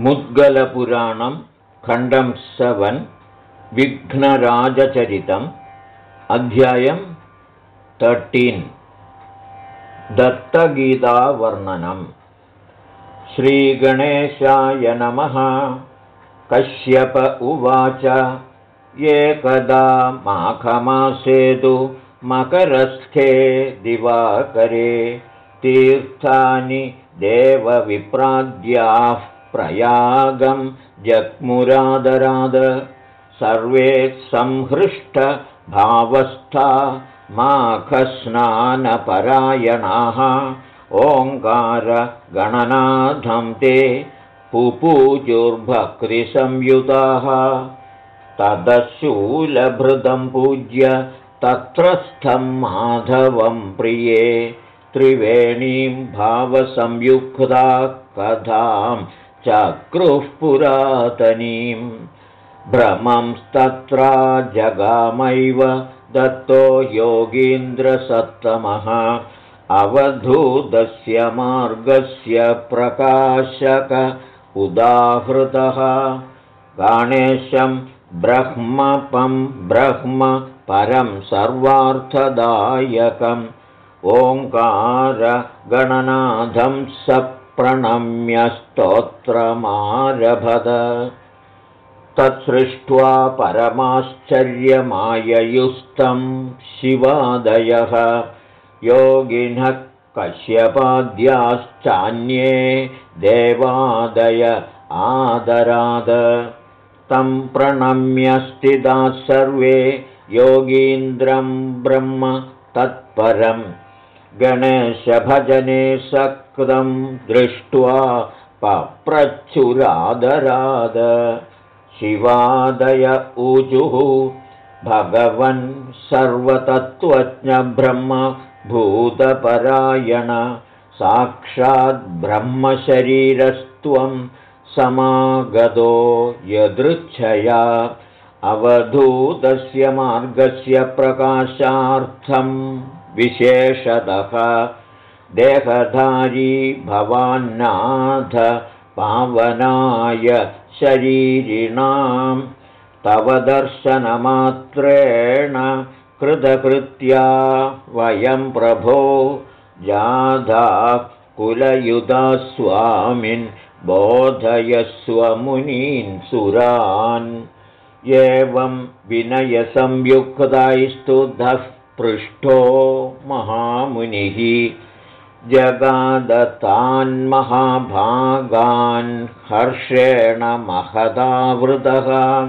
मुद्गलपुराणं खण्डं सवन् विघ्नराजचरितम् अध्यायं तर्टीन् दत्तगीतावर्णनम् श्रीगणेशाय नमः। कश्यप उवाच। एकदा माघमासेतु मकरस्थे दिवाकरे तीर्थानि देवविप्राद्याः प्रयागं जग्मुरादराद। सर्वे संहृष्टभावस्था माखस्नानपरायणाः ओङ्कारगणनाथं ते पुपूजुर्भक्तिसंयुताः। तदशूलभृतं पूज्य तत्रस्थं माधवं प्रिये। त्रिवेणीं भावसंयुक्ता कथां चक्रुः पुरातनीं भ्रमंस्तत्रा जगामैव दत्तो योगीन्द्रसत्तमः अवधूतस्य मार्गस्य प्रकाशक उदाहृतः। गणेशं ब्रह्मपं ब्रह्म परं सर्वार्थदायकम्। ओङ्कारगणनाथं सप्रणम्यस्तोत्रमारभत तत्सृष्ट्वा परमाश्चर्यमाययुस्तं शिवादयः। योगिनः कश्यपाद्याश्चान्ये देवादय आदराद। तं प्रणम्यस्थिताः सर्वे योगीन्द्रं ब्रह्म तत्परम् गणेशभजने सक्तं दृष्ट्वा पप्रच्छुरादराद शिवादय ऊजुः भगवन् सर्वतत्त्वज्ञब्रह्म भूतपरायण साक्षाद्ब्रह्मशरीरस्त्वं समागतो यदृच्छया। अवधूतस्य मार्गस्य प्रकाशार्थम् विशेषतः देहधारी भवान्नाथ पावनाय शरीरिणां तव दर्शनमात्रेण कृतकृत्या वयं प्रभो जाधा कुलयुधा स्वामिन् बोधयस्वमुनीन् सुरान् एवं विनयसंयुक्तैस्तुधः पृष्ठो महामुनिः। जगादतान्महाभागान् हर्षेण महदावृतः।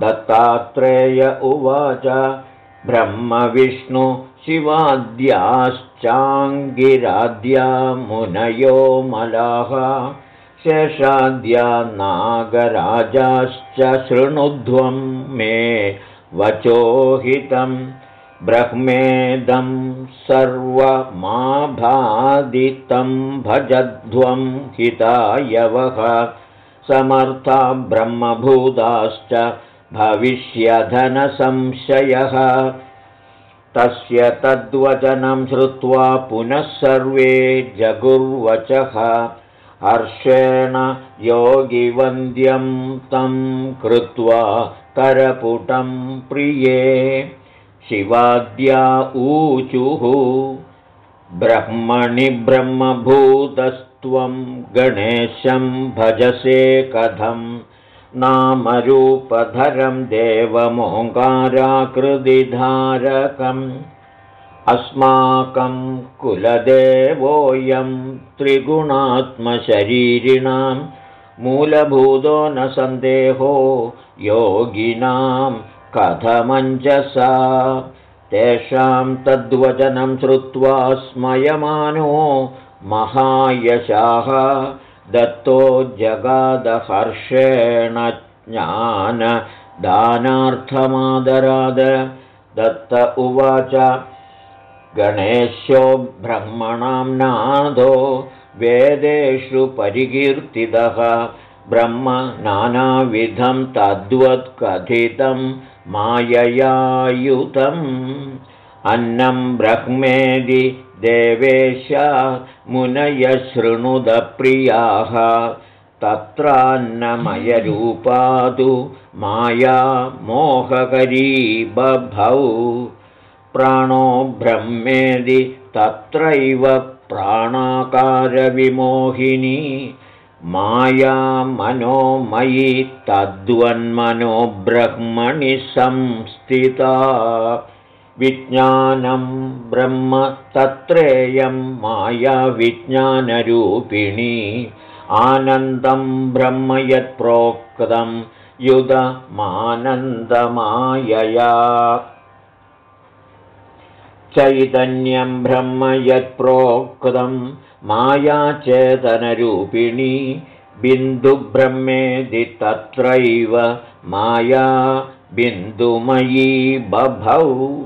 दत्तात्रेय उवाच ब्रह्मविष्णु शिवाद्याश्चाङ्गिराद्या मुनयो मलाः। शेषाद्या नागराजाश्च शृणुध्वं मे वचोहितम् ब्रह्मेदं सर्वमाभादितं भजध्वं हितायवः। समर्था ब्रह्मभूताश्च भविष्यधनसंशयः। तस्य तद्वचनं श्रुत्वा पुनः सर्वे जगुर्वचः। हर्षेण योगिवन्द्यं तं कृत्वा करपुटं प्रिये शिवाद्या ऊचुः। ब्रह्मणि ब्रह्मभूतस्त्वं गणेशं भजसे कथं। नामरूपधरं देवमोङ्काराकृतिधारकम्। अस्माकं कुलदेवोऽयं त्रिगुणात्मशरीरिणां। मूलभूतो न सन्देहो योगिनां कथमञ्जसा। तेषां तद्वचनं श्रुत्वा स्मयमानो महायशाः। दत्तो जगादहर्षेण ज्ञानदानार्थमादराद दत्त उवाच गणेशो ब्रह्मणां नादो वेदेषु परिकीर्तितः। ब्रह्म नानाविधं तद्वत्कथितं माययायुतम्। अन्नं ब्रह्मेदि देवेश मुनयशृणुदप्रियाः तत्रान्नमयरूपादु माया मोहकरी बभौ प्राणो ब्रह्मेदि तत्रैव प्राणाकारविमोहिनी माया मनोमयि तद्वन्मनो ब्रह्मणि संस्थिता। विज्ञानं ब्रह्म तत्रेयं माया विज्ञानरूपिणी आनन्दं ब्रह्म यत्प्रोक्तं युधमानन्दमायया। चैतन्यं ब्रह्म यत्प्रोक्तं मायाचेतनरूपिणी बिन्दुब्रह्मेदि तत्रैव माया बिन्दुमयी बभौ।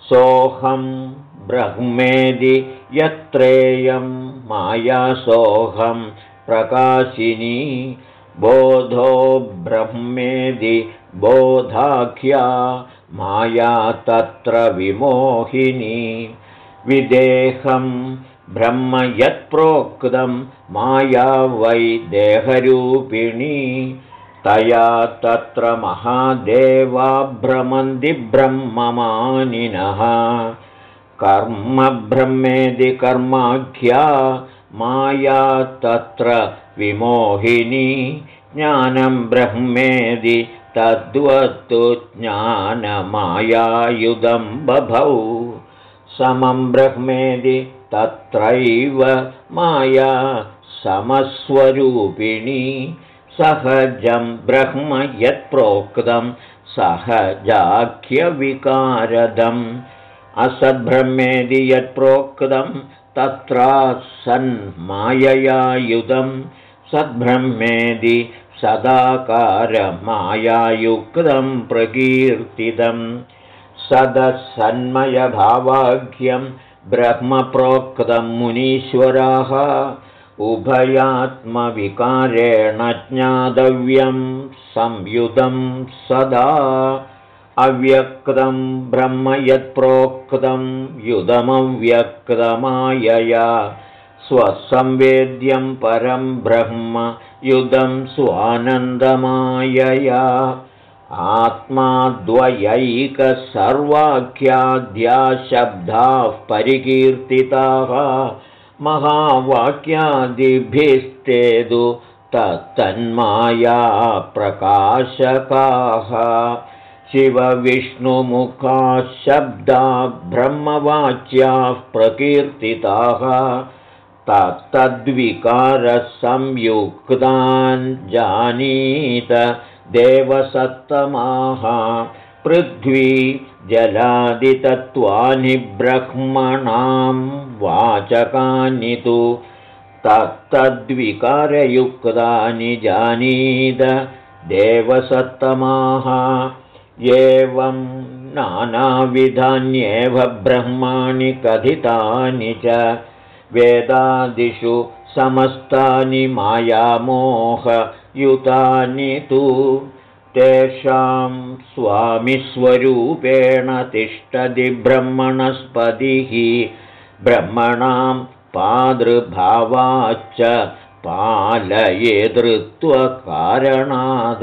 सोऽहं ब्रह्मेदि यत्रेयं मायासोऽहं प्रकाशिनी बोधो ब्रह्मेदि बोधाख्या माया तत्र विमोहिनी। विदेहं ब्रह्म यत्प्रोक्तं माया वै देहरूपिणी। तया तत्र महादेवा भ्रमन्ति ब्रह्ममानिनः। कर्मब्रह्मेदि कर्माख्या माया तत्र विमोहिनी। ज्ञानं ब्रह्मेदि तद्वत्तु ज्ञानमायायुधं बभौ। समं ब्रह्मेदि तत्रैव माया समस्वरूपिणी। सहजं ब्रह्म यत्प्रोक्तं सहजाख्यविकारदम्। असद्ब्रह्मेदि यत्प्रोक्तं तत्रा सन्माययायुधं सद्ब्रह्मेदि सदाकारमायायुक्तं प्रकीर्तितं सदसन्मयभावाख्यं ब्रह्मप्रोक्तं मुनीश्वराः उभयात्मविकारेण ज्ञातव्यं संयुतं सदा अव्यक्तं ब्रह्म यत्प्रोक्तं युधमव्यक्तमायया स्वसंवेद्यं परं ब्रह्म युधं स्वानन्दमायया आत्माद्वयैकसर्वाख्याद्याशब्दाः परिकीर्तिताः महावाक्यादिभिस्तेदु तत्तन्माया प्रकाशकाः शिवविष्णुमुखाः शब्दा ब्रह्मवाच्याः प्रकीर्तिताः। तत्तद्विकारसंयुक्तान् जानीत देवसत्तमाः। पृथ्वी जलादितत्त्वानि ब्रह्मणां वाचकानि तु तत्तद्विकारयुक्तानि जानीद देवसत्तमाः। एवं नानाविधान्येव ब्रह्माणि कथितानि च वेदादिषु समस्तानि मायामोहयुतानि तु तेषां स्वामिस्वरूपेण तिष्ठति ब्रह्मणस्पतिः। ब्रह्मणां पादृभावाच्च पालयेतृत्वकारणाद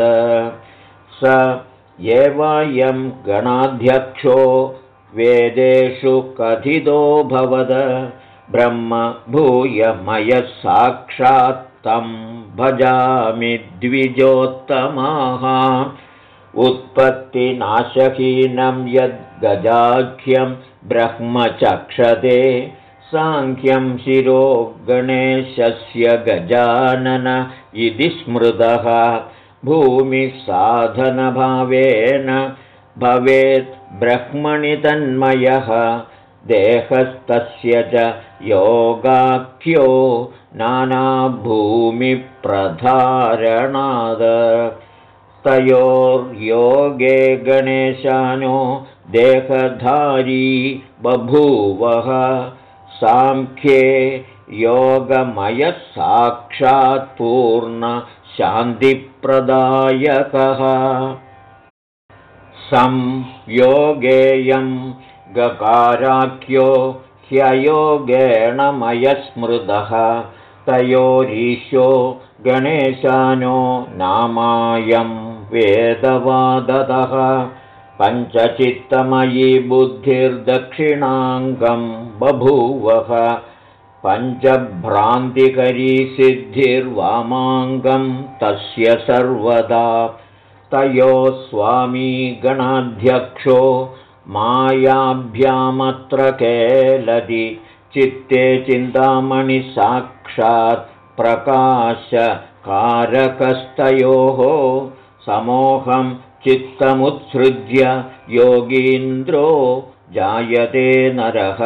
स एवायं गणाध्यक्षो वेदेषु कथितो भवद। ब्रह्म भूयमयः साक्षात् तं भजामि द्विजोत्तमाः। उत्पत्तिनाशहीनं यद्गजाख्यं ब्रह्मचक्षते साङ्ख्यं शिरो गणेशस्य गजानन इति स्मृतः। भूमिसाधनभावेन भवेत् ब्रह्मणि तन्मयः देहस्तस्य च योगाख्यो नानाभूमिप्रधारणाद। तयोर्योगे गणेशानो देहधारी बभूवः। साङ्ख्ये योगमयसाक्षात्पूर्णशान्तिप्रदायकः संयोगेयं गकाराख्यो ह्ययोगेण मयस्मृतः। तयोरीशो गणेशानो नामायं वेदवादतः। पञ्चचित्तमयी बुद्धिर्दक्षिणाङ्गं बभूवः। पञ्चभ्रान्तिकरी सिद्धिर्वामाङ्गं तस्य सर्वदा। तयोः स्वामी गणाध्यक्षो मायाभ्यामत्र केलदि चित्ते चिन्तामणिसाक्षात् प्रकाशकारकस्तयोः। समोहं चित्तमुत्सृज्य योगीन्द्रो जायते नरः।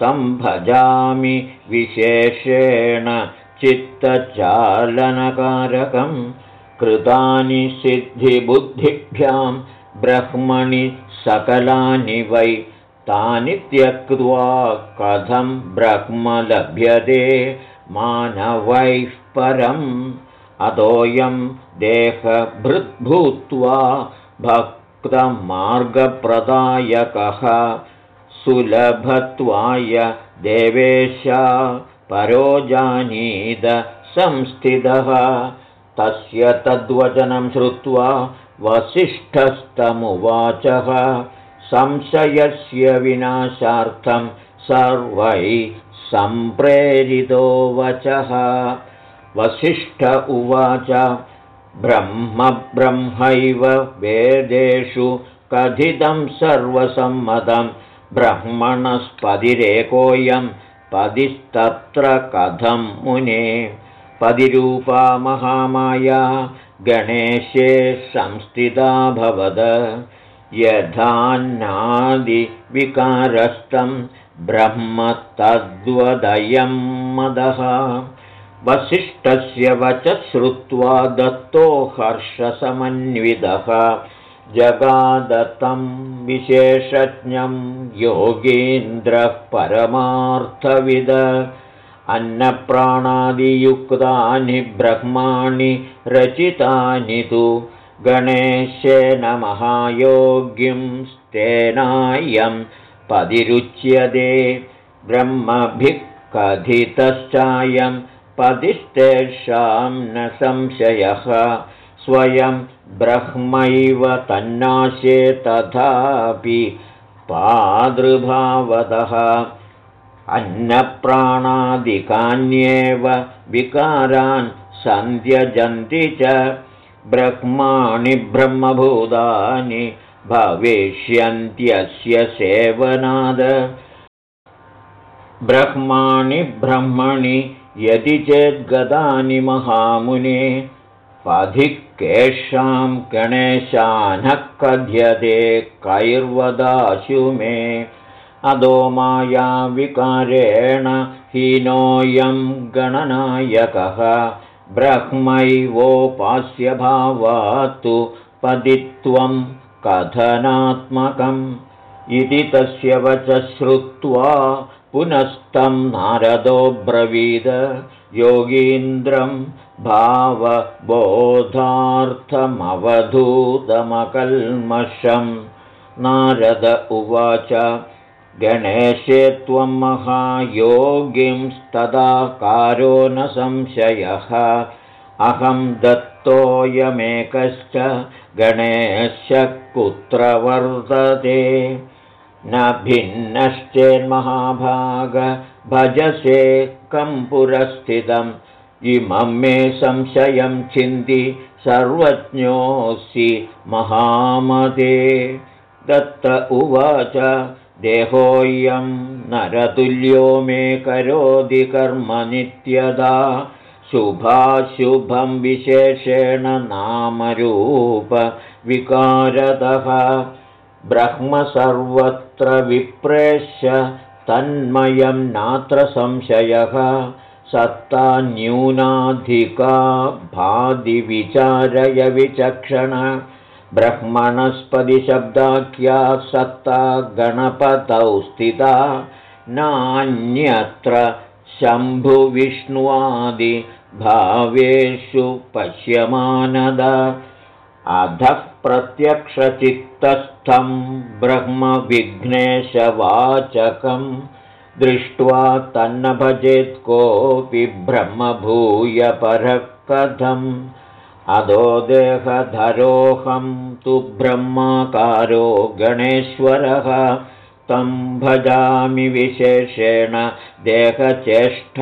तं भजामि विशेषेण चित्तचालनकारकं। कृतानि सिद्धिबुद्धिभ्यां ब्रह्मणि सकलानि वै। तानि त्यक्त्वा कथं ब्रह्म लभ्यते मानवैः परम्। अतोऽयं देहभृद्भूत्वा भक्तमार्गप्रदायकः। सुलभत्वाय देवेशा परो जानीद संस्थितः। तस्य तद्वचनं श्रुत्वा वसिष्ठस्तमुवाचः संशयस्य विनाशार्थं सर्वैः सम्प्रेरितो वचः। वसिष्ठ उवाच ब्रह्म ब्रह्मैव वेदेषु कथितं सर्वसम्मतं ब्रह्मणस्पदिरेकोऽयं पदिस्तत्र कथं मुने। पदिरूपा महामाया गणेशे भवद। यथान्नादिविकारस्तं ब्रह्म तद्वदयं मदः। वसिष्ठस्य वच श्रुत्वा दत्तो हर्षसमन्वितः। जगादत्तं विशेषज्ञं योगीन्द्रः परमार्थविद अन्नप्राणादियुक्तानि ब्रह्माणि रचितानि तु। गणेशेन महायोग्यं स्तेनायं पदिरुच्यते। ब्रह्मभिः कथितश्चायं पदिस्तेषां न संशयः। स्वयं ब्रह्मैव तन्नाशे तथापि पादृभावतः अन्नप्राणादिकान्येव विकारान् सन्ध्यजन्ति च ब्रह्माणि ब्रह्मभूतानि भविष्यन्त्यस्य सेवनाद। ब्रह्माणि ब्रह्मणि यदि चेद्गदानि महामुने पधिक्केषां गणेशानः कथ्यते कैर्वदाशु मे अदो मायाविकारेण हीनोऽयं गणनायकः। ब्रह्मैवोपास्यभावात्तु पदित्वं कथनात्मकम्। इति तस्य वच श्रुत्वा पुनस्तं नारदो ब्रवीद योगीन्द्रं भावबोधार्थमवधूतमकल्मषं नारद उवाच गणेशे त्वं महायोगिंस्तदाकारो न संशयः। अहं दत्तोऽयमेकश्च गणेशः कुत्र वर्तते? न भिन्नश्चेन्महाभाग भजसे कं पुरस्थितम् इमं मे संशयं चिन्ति सर्वज्ञोऽसि महामते। दत्त उवाच देहोऽयं नरतुल्यो मे करोति कर्म नित्यदा। शुभाशुभं विशेषेण नामरूपविकारतः ब्रह्म सर्वत्र विप्रेष्य तन्मयं नात्र संशयः। सत्ता न्यूनाधिका भादिविचारय विचक्षण ब्रह्मणस्पतिशब्दाख्या सत्ता गणपतौ स्थिता नान्यत्र शम्भुविष्णुवादिभावेषु पश्यमानद। अधः प्रत्यक्षचित्तस्थं ब्रह्मविघ्नेशवाचकं दृष्ट्वा तन्न भजेत् कोऽपि ब्रह्मभूयपरः कथम् अधो देहधरोऽहं तु ब्रह्माकारो गणेश्वरः। तं भजामि विशेषेण देहचेष्टापरायणः।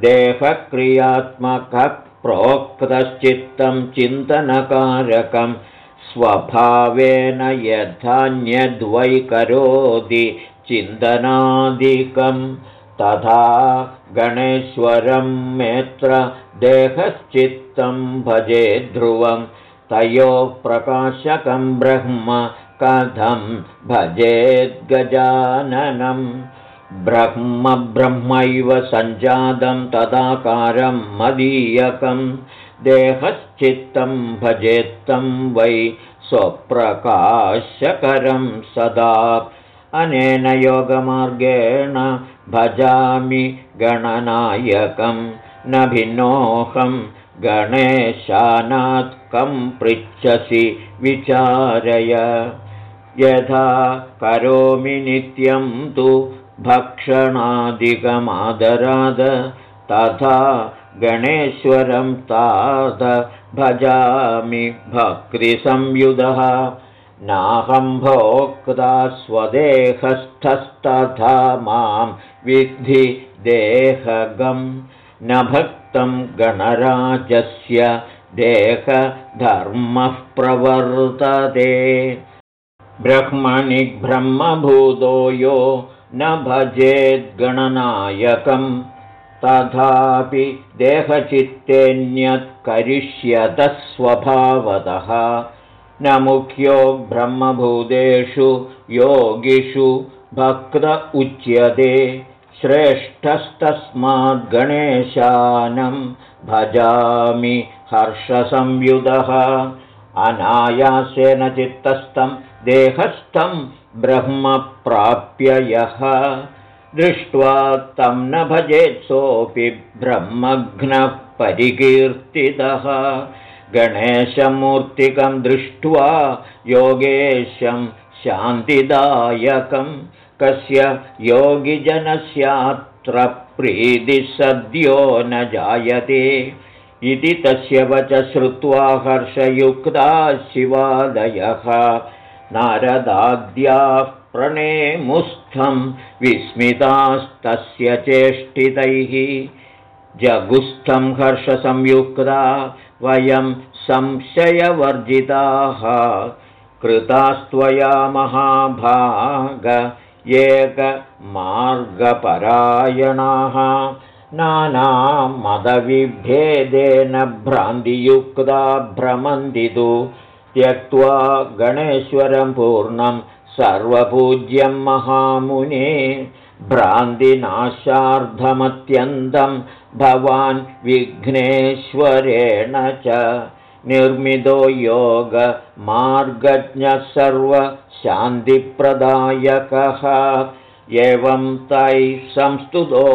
देहक्रियात्मकः प्रोक्तश्चित्तं चिन्तनकारकं स्वभावेन यथान्यद्वै करोति चिन्तनादिकं तथा गणेश्वरं मेत्र देहश्चित्तं भजे ध्रुवं तयोः प्रकाशकं ब्रह्म कथं भजेद्गजाननं। ब्रह्म ब्रह्मैव सञ्जातं तदाकारं मदीयकं देहश्चित्तं भजेत्तं वै स्वप्रकाशकरं सदा अनेन योगमार्गेण भजामि गणनायकं न भिन्नोऽहं गणेशानात् कं पृच्छसि विचारय। यथा करोमि नित्यं तु भक्षणादिकमादराद तथा गणेश्वरं तात भजामि भक्तिसंयुधः नाहं भोक्ता स्वदेहस्थस्तथा मां विद्धि देहगं न भक्तं गणराजस्य देहधर्मः प्रवर्तते। ब्रह्मणि ब्रह्मभूतो यो न भजेद्गणनायकं तथापि देहचित्तेऽन्यत् करिष्यतः स्वभावतः न मुख्यो ब्रह्मभूतेषु योगिषु भक्त उच्यते श्रेष्ठस्तस्माद्गणेशानं भजामि हर्षसंयुधः। अनायासेन चित्तस्थं देहस्थं ब्रह्म प्राप्य यः। दृष्ट्वा तं न भजेत्सोऽपि ब्रह्मघ्नः परिकीर्तितः गणेशमूर्तिकं दृष्ट्वा योगेशं शान्तिदायकं। कस्य योगिजनस्यात्र प्रीतिसद्यो न जायते। इति तस्य वच श्रुत्वा हर्षयुक्ता शिवादयः नारदाद्याः प्रणेमुस्थं विस्मितास्तस्य चेष्टितैः जगुस्थं हर्षसंयुक्ता वयं संशयवर्जिताः। कृतास्त्वया महाभाग एकमार्गपरायणाः। नानामदविभेदेन भ्रान्तियुक्ता भ्रमन्दितु त्यक्त्वा गणेश्वरं पूर्णं सर्वपूज्यं महामुने। भ्रान्तिनाशार्धमत्यन्तं भवान् विघ्नेश्वरेण च निर्मितो योगमार्गज्ञः सर्वशान्तिप्रदायकः एवं तैः संस्तुतो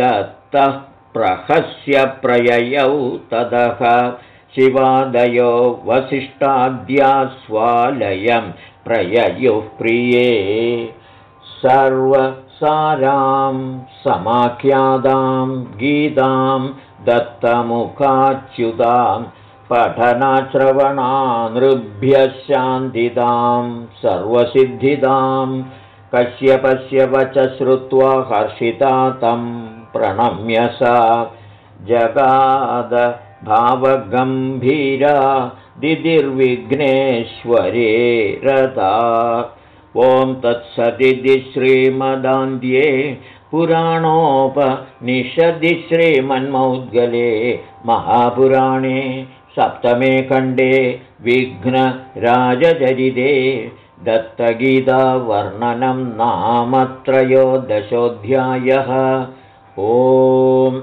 दत्तः प्रहस्य प्रययौ ततः शिवादयो वसिष्ठाद्यास्वालयं प्रययुः प्रिये सर्वसारां समाख्यादां गीतां दत्तमुखाच्युतां पठनाश्रवणानृभ्यः शान्तिदां सर्वसिद्धिदां कश्यपस्य वच श्रुत्वा हर्षिता तं प्रणम्य सा जगाद भावगम्भीरा दिदिर्विघ्नेश्वरे रता ॐ तत्सदिति श्रीमदान्ध्ये पुराणोपनिषदि श्रीमन्मौद्गले महापुराणे सप्तमे खण्डे विघ्नराजचरिते दत्तगीतावर्णनं नाम त्रयोदशोऽध्यायः ओम्